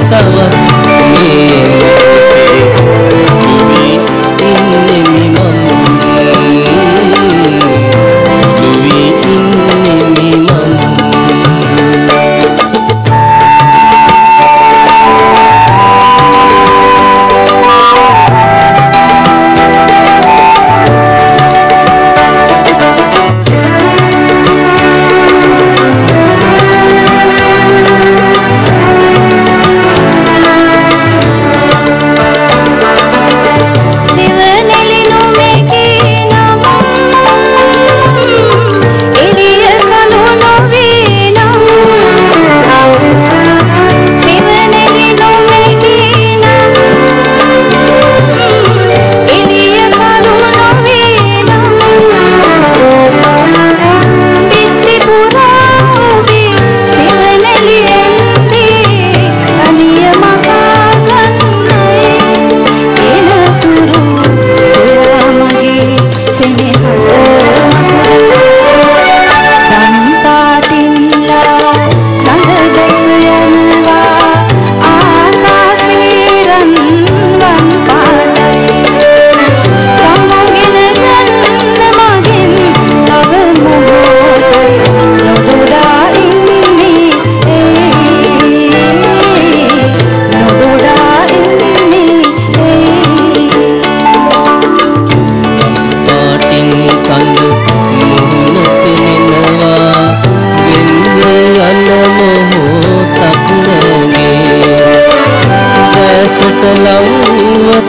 tala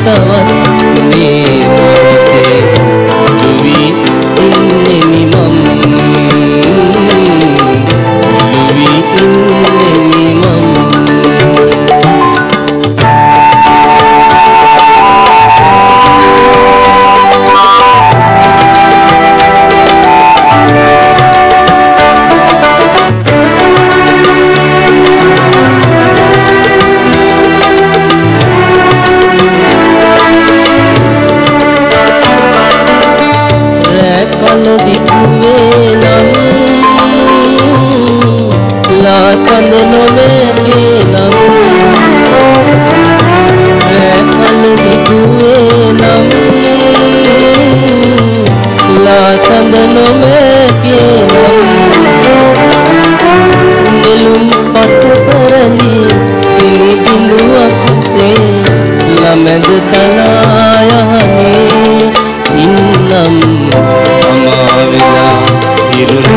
的问。நாயகனே இன்னம் அமாவிலா இருள்